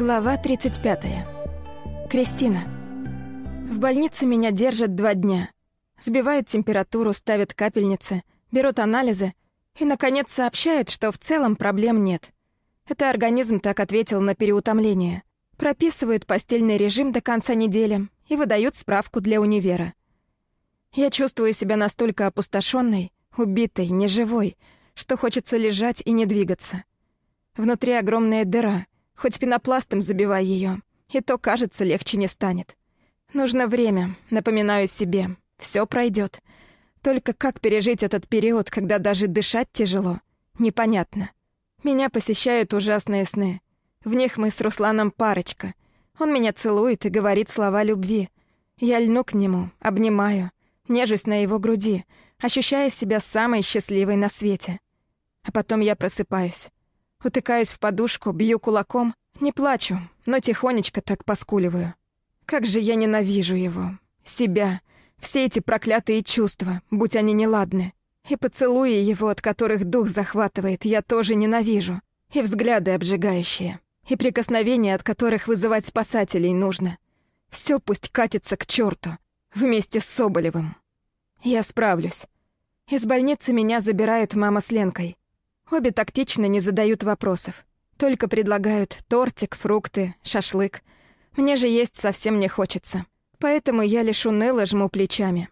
Глава 35. Кристина. В больнице меня держат два дня. Сбивают температуру, ставят капельницы, берут анализы и, наконец, сообщают, что в целом проблем нет. Это организм так ответил на переутомление. Прописывают постельный режим до конца недели и выдают справку для универа. Я чувствую себя настолько опустошенной, убитой, неживой, что хочется лежать и не двигаться. Внутри огромная дыра, хоть пенопластом забивай ее, и то, кажется, легче не станет. Нужно время, напоминаю себе, все пройдет. Только как пережить этот период, когда даже дышать тяжело, непонятно. Меня посещают ужасные сны. В них мы с Русланом парочка. Он меня целует и говорит слова любви. Я льну к нему, обнимаю, нежусь на его груди, ощущая себя самой счастливой на свете. А потом я просыпаюсь. Утыкаюсь в подушку, бью кулаком, не плачу, но тихонечко так поскуливаю. Как же я ненавижу его, себя, все эти проклятые чувства, будь они неладны. И поцелуи его, от которых дух захватывает, я тоже ненавижу. И взгляды обжигающие. И прикосновения, от которых вызывать спасателей нужно. Все пусть катится к черту Вместе с Соболевым. Я справлюсь. Из больницы меня забирают мама с Ленкой. Обе тактично не задают вопросов. Только предлагают тортик, фрукты, шашлык. Мне же есть совсем не хочется. Поэтому я лишь уныло жму плечами.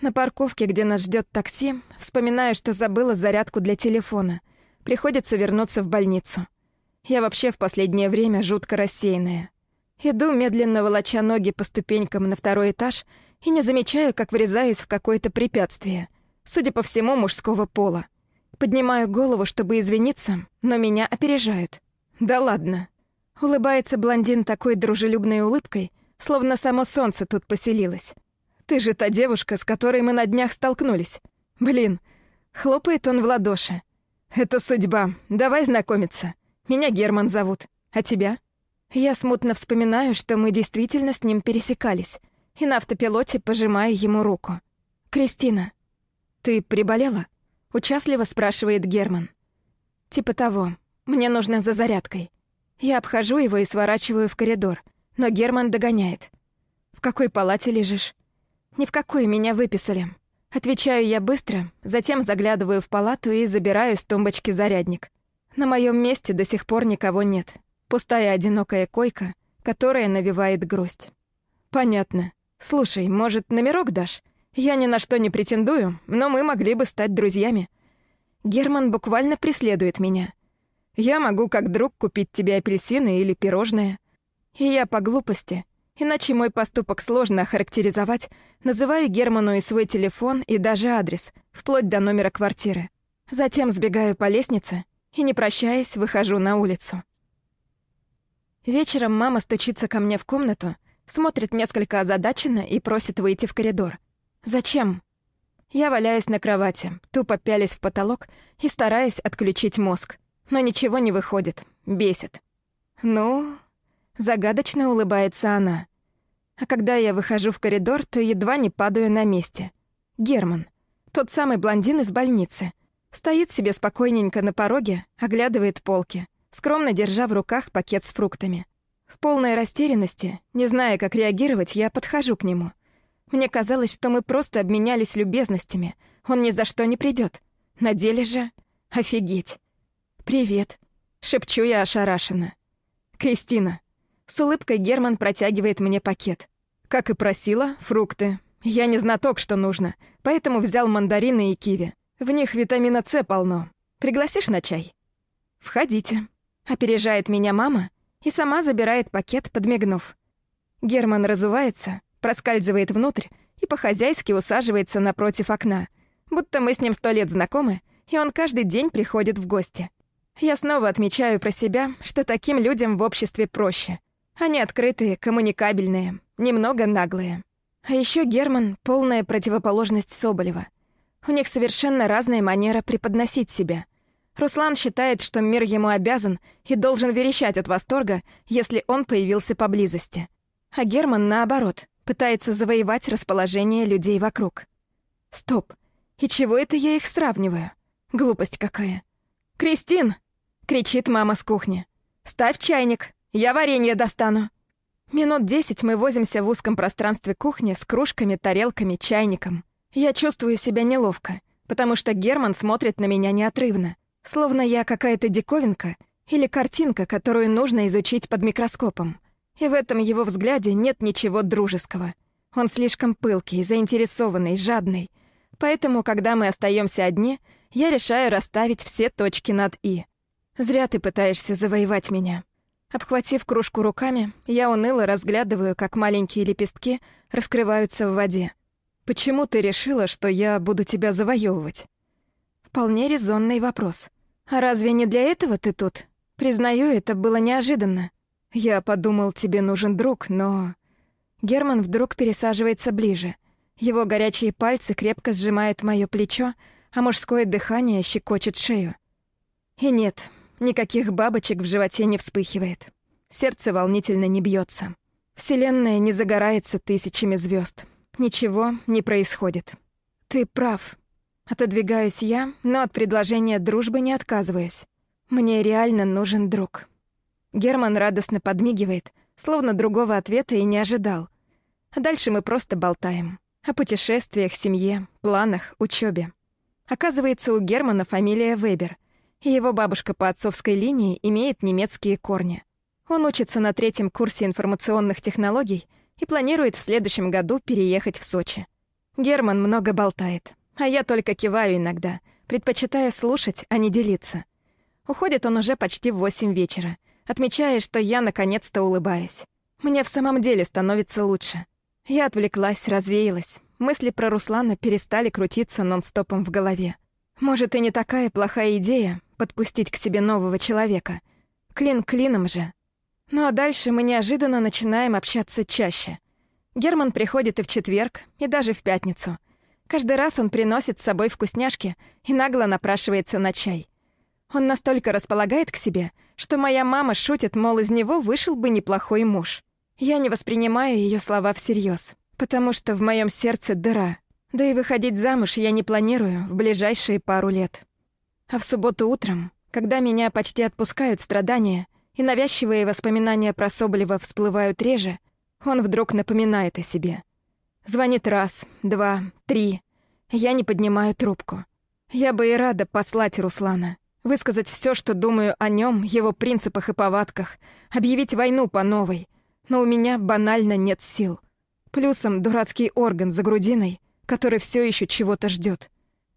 На парковке, где нас ждет такси, вспоминаю, что забыла зарядку для телефона. Приходится вернуться в больницу. Я вообще в последнее время жутко рассеянная. Иду, медленно волоча ноги по ступенькам на второй этаж, и не замечаю, как врезаюсь в какое-то препятствие. Судя по всему, мужского пола. Поднимаю голову, чтобы извиниться, но меня опережают. Да ладно. Улыбается блондин такой дружелюбной улыбкой, словно само солнце тут поселилось. Ты же та девушка, с которой мы на днях столкнулись. Блин, хлопает он в ладоши. Это судьба. Давай знакомиться. Меня Герман зовут. А тебя? Я смутно вспоминаю, что мы действительно с ним пересекались, и на автопилоте пожимаю ему руку. «Кристина, ты приболела?» — участливо спрашивает Герман. «Типа того. Мне нужно за зарядкой. Я обхожу его и сворачиваю в коридор, но Герман догоняет. «В какой палате лежишь?» «Ни в какой, меня выписали». Отвечаю я быстро, затем заглядываю в палату и забираю с тумбочки зарядник. На моем месте до сих пор никого нет. Пустая одинокая койка, которая навевает грусть. «Понятно. Слушай, может, номерок дашь? Я ни на что не претендую, но мы могли бы стать друзьями». Герман буквально преследует меня. Я могу как друг купить тебе апельсины или пирожные. И я по глупости, иначе мой поступок сложно охарактеризовать, называю Герману и свой телефон, и даже адрес, вплоть до номера квартиры. Затем сбегаю по лестнице и, не прощаясь, выхожу на улицу. Вечером мама стучится ко мне в комнату, смотрит несколько озадаченно и просит выйти в коридор. «Зачем?» Я валяюсь на кровати, тупо пялись в потолок и стараясь отключить мозг. Но ничего не выходит, бесит. «Ну...» — загадочно улыбается она. А когда я выхожу в коридор, то едва не падаю на месте. Герман, тот самый блондин из больницы, стоит себе спокойненько на пороге, оглядывает полки, скромно держа в руках пакет с фруктами. В полной растерянности, не зная, как реагировать, я подхожу к нему. Мне казалось, что мы просто обменялись любезностями, он ни за что не придет. На деле же... Офигеть. «Привет», — шепчу я ошарашенно. «Кристина». С улыбкой Герман протягивает мне пакет. Как и просила, фрукты. Я не знаток, что нужно, поэтому взял мандарины и киви. В них витамина С полно. Пригласишь на чай? «Входите». Опережает меня мама и сама забирает пакет, подмигнув. Герман разувается, проскальзывает внутрь и по-хозяйски усаживается напротив окна, будто мы с ним сто лет знакомы, и он каждый день приходит в гости. Я снова отмечаю про себя, что таким людям в обществе проще. Они открытые, коммуникабельные, немного наглые. А еще Герман — полная противоположность Соболева. У них совершенно разная манера преподносить себя. Руслан считает, что мир ему обязан и должен верещать от восторга, если он появился поблизости. А Герман, наоборот, пытается завоевать расположение людей вокруг. Стоп. И чего это я их сравниваю? Глупость какая. «Кристин!» — кричит мама с кухни. «Ставь чайник. Я варенье достану». Минут десять мы возимся в узком пространстве кухни с кружками, тарелками, чайником. Я чувствую себя неловко, потому что Герман смотрит на меня неотрывно, словно я какая-то диковинка или картинка, которую нужно изучить под микроскопом. И в этом его взгляде нет ничего дружеского. Он слишком пылкий, заинтересованный, жадный. Поэтому, когда мы остаемся одни, я решаю расставить все точки над «и». Зря ты пытаешься завоевать меня. Обхватив кружку руками, я уныло разглядываю, как маленькие лепестки раскрываются в воде. Почему ты решила, что я буду тебя завоевывать? Вполне резонный вопрос. А разве не для этого ты тут? Признаю, это было неожиданно. Я подумал, тебе нужен друг, но... Герман вдруг пересаживается ближе. Его горячие пальцы крепко сжимают моё плечо, а мужское дыхание щекочет шею. И нет, никаких бабочек в животе не вспыхивает. Сердце волнительно не бьется. Вселенная не загорается тысячами звезд. Ничего не происходит. Ты прав. Отодвигаюсь я, но от предложения дружбы не отказываюсь. Мне реально нужен друг. Герман радостно подмигивает, словно другого ответа и не ожидал. А дальше мы просто болтаем. О путешествиях, семье, планах, учебе. Оказывается, у Германа фамилия Вебер, и его бабушка по отцовской линии имеет немецкие корни. Он учится на третьем курсе информационных технологий и планирует в следующем году переехать в Сочи. Герман много болтает, а я только киваю иногда, предпочитая слушать, а не делиться. Уходит он уже почти в восемь вечера, отмечая, что я наконец-то улыбаюсь. Мне в самом деле становится лучше. Я отвлеклась, развеялась, Мысли про Руслана перестали крутиться нон-стопом в голове. Может, и не такая плохая идея подпустить к себе нового человека. Клин клином же. Ну а дальше мы неожиданно начинаем общаться чаще. Герман приходит и в четверг, и даже в пятницу. Каждый раз он приносит с собой вкусняшки и нагло напрашивается на чай. Он настолько располагает к себе, что моя мама шутит, мол, из него вышел бы неплохой муж. Я не воспринимаю ее слова всерьез потому что в моем сердце дыра. Да и выходить замуж я не планирую в ближайшие пару лет. А в субботу утром, когда меня почти отпускают страдания, и навязчивые воспоминания про Соболева всплывают реже, он вдруг напоминает о себе. Звонит раз, два, три. Я не поднимаю трубку. Я бы и рада послать Руслана, высказать все, что думаю о нем, его принципах и повадках, объявить войну по новой. Но у меня банально нет сил. Плюсом дурацкий орган за грудиной, который все еще чего-то ждет.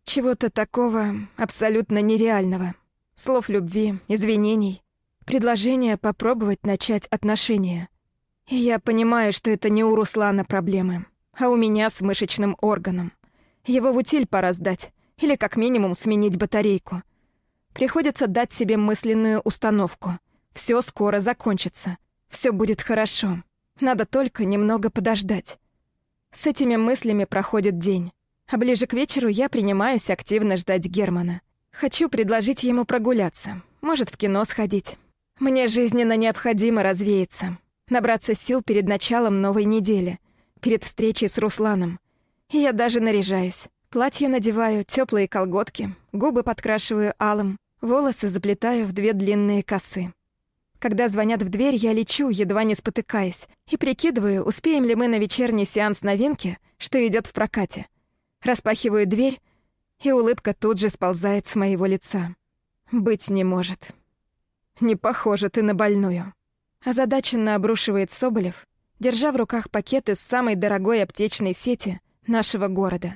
Чего-то такого абсолютно нереального. Слов любви, извинений, предложения попробовать начать отношения. И я понимаю, что это не у Руслана проблемы, а у меня с мышечным органом. Его в утиль пора сдать, или как минимум сменить батарейку. Приходится дать себе мысленную установку. Все скоро закончится. Все будет хорошо. Надо только немного подождать. С этими мыслями проходит день. А ближе к вечеру я принимаюсь активно ждать Германа. Хочу предложить ему прогуляться, может, в кино сходить. Мне жизненно необходимо развеяться, набраться сил перед началом новой недели, перед встречей с Русланом. И я даже наряжаюсь. Платье надеваю, теплые колготки, губы подкрашиваю алым, волосы заплетаю в две длинные косы. Когда звонят в дверь, я лечу, едва не спотыкаясь, и прикидываю, успеем ли мы на вечерний сеанс новинки, что идет в прокате. Распахиваю дверь, и улыбка тут же сползает с моего лица. Быть не может. Не похоже ты на больную. Озадаченно обрушивает Соболев, держа в руках пакеты с самой дорогой аптечной сети нашего города.